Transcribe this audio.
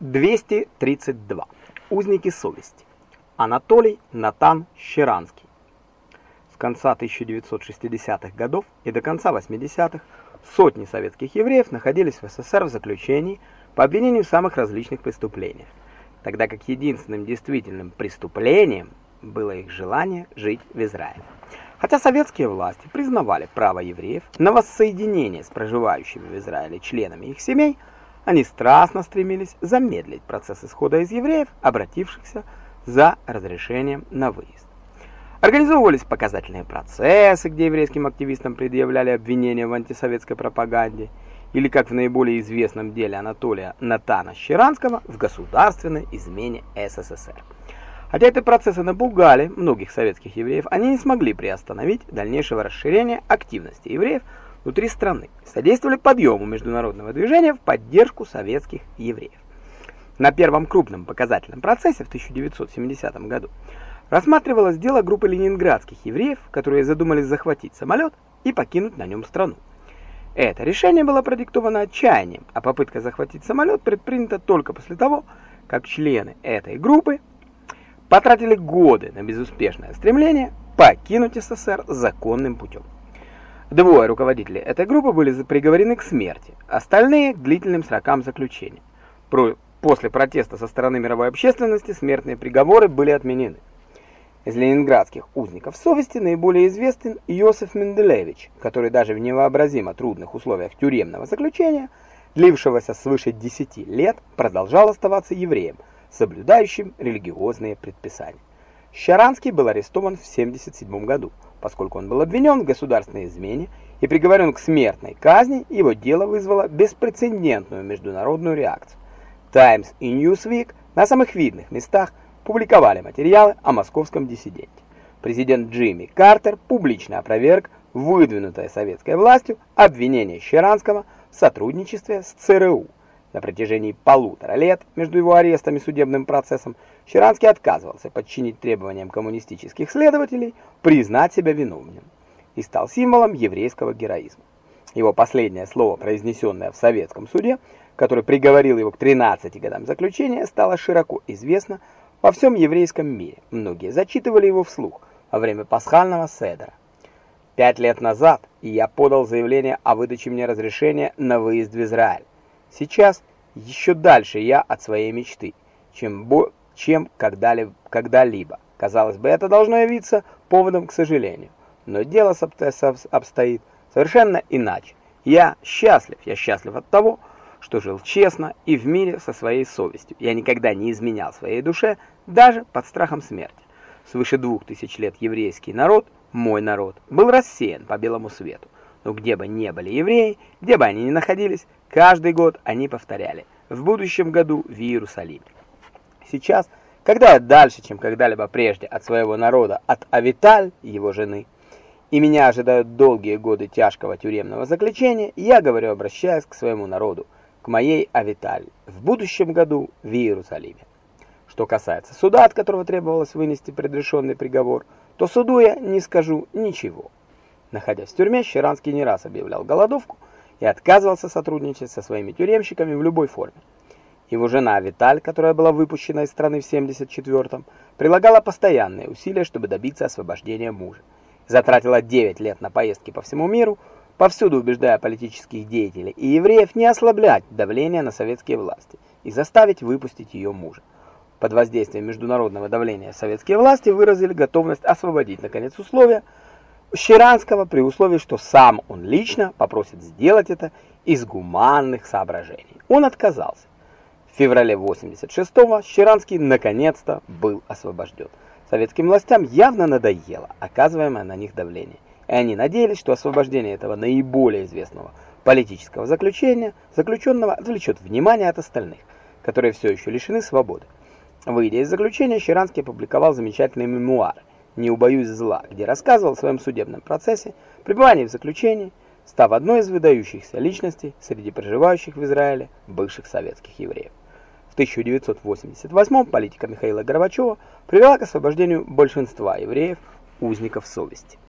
232. Узники совести. Анатолий Натан Щеранский. С конца 1960-х годов и до конца 80-х сотни советских евреев находились в СССР в заключении по обвинению в самых различных преступлениях, тогда как единственным действительным преступлением было их желание жить в Израиле. Хотя советские власти признавали право евреев на воссоединение с проживающими в Израиле членами их семей, они страстно стремились замедлить процесс исхода из евреев, обратившихся за разрешением на выезд. Организовывались показательные процессы, где еврейским активистам предъявляли обвинения в антисоветской пропаганде, или, как в наиболее известном деле Анатолия Натана Щеранского, в государственной измене СССР. Хотя эти процессы напугали многих советских евреев, они не смогли приостановить дальнейшего расширения активности евреев внутри страны, содействовали подъему международного движения в поддержку советских евреев. На первом крупном показательном процессе в 1970 году рассматривалось дело группы ленинградских евреев, которые задумались захватить самолет и покинуть на нем страну. Это решение было продиктовано отчаянием, а попытка захватить самолет предпринята только после того, как члены этой группы потратили годы на безуспешное стремление покинуть СССР законным путем. Двое руководителей этой группы были приговорены к смерти, остальные – к длительным срокам заключения. После протеста со стороны мировой общественности смертные приговоры были отменены. Из ленинградских узников совести наиболее известен Иосиф Менделевич, который даже в невообразимо трудных условиях тюремного заключения, длившегося свыше 10 лет, продолжал оставаться евреем, соблюдающим религиозные предписания. Щаранский был арестован в 1977 году поскольку он был обвинен в государственной измене и приговорен к смертной казни, его дело вызвало беспрецедентную международную реакцию. Times и Newsweek на самых видных местах публиковали материалы о московском диссиденте. Президент Джимми Картер публично опроверг выдвинутое советской властью обвинение Щеранского в сотрудничестве с ЦРУ. На протяжении полутора лет между его арестом и судебным процессом Щеранский отказывался подчинить требованиям коммунистических следователей признать себя виновным и стал символом еврейского героизма. Его последнее слово, произнесенное в советском суде, который приговорил его к 13 годам заключения, стало широко известно во всем еврейском мире. Многие зачитывали его вслух во время пасхального седра. Пять лет назад я подал заявление о выдаче мне разрешения на выезд в Израиль. Сейчас еще дальше я от своей мечты, чем, чем когда-либо. Когда Казалось бы, это должно явиться поводом к сожалению. Но дело обстоит совершенно иначе. Я счастлив, я счастлив от того, что жил честно и в мире со своей совестью. Я никогда не изменял своей душе, даже под страхом смерти. Свыше двух тысяч лет еврейский народ, мой народ, был рассеян по белому свету. Но где бы ни были евреи, где бы они ни находились, каждый год они повторяли «в будущем году в Иерусалиме». Сейчас, когда я дальше, чем когда-либо прежде от своего народа, от Авиталь, его жены, и меня ожидают долгие годы тяжкого тюремного заключения, я говорю, обращаясь к своему народу, к моей Авиталь, в будущем году в Иерусалиме. Что касается суда, от которого требовалось вынести предрешенный приговор, то суду я не скажу ничего. Находясь в тюрьме, Щеранский не раз объявлял голодовку и отказывался сотрудничать со своими тюремщиками в любой форме. Его жена Виталь, которая была выпущена из страны в 74-м, прилагала постоянные усилия, чтобы добиться освобождения мужа. Затратила 9 лет на поездки по всему миру, повсюду убеждая политических деятелей и евреев не ослаблять давление на советские власти и заставить выпустить ее мужа. Под воздействием международного давления советские власти выразили готовность освободить, наконец, условия, Щеранского при условии, что сам он лично попросит сделать это из гуманных соображений. Он отказался. В феврале 86-го Щеранский наконец-то был освобожден. Советским властям явно надоело оказываемое на них давление, и они надеялись, что освобождение этого наиболее известного политического заключения, заключенного отвлечет внимание от остальных, которые все еще лишены свободы. Выйдя из заключения, Щеранский опубликовал замечательные мемуары «Не убоюсь зла», где рассказывал о своем судебном процессе, пребывании в заключении, став одной из выдающихся личностей среди проживающих в Израиле бывших советских евреев. В 1988 политика Михаила Горбачева привела к освобождению большинства евреев, узников совести.